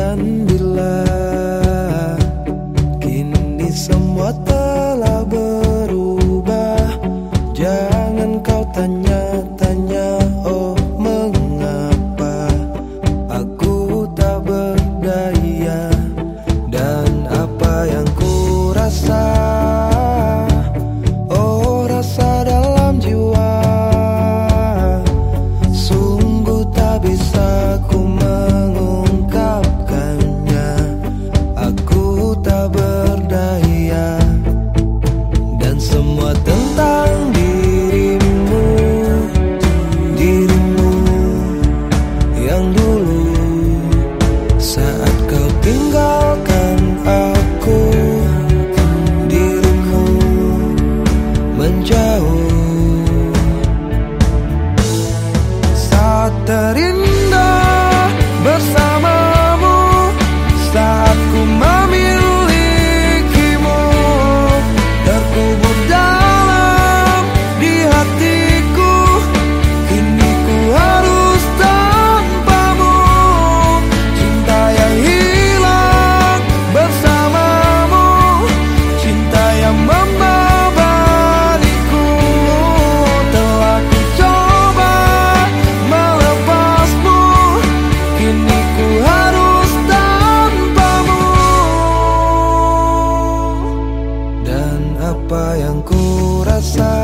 Dan bila terindah side.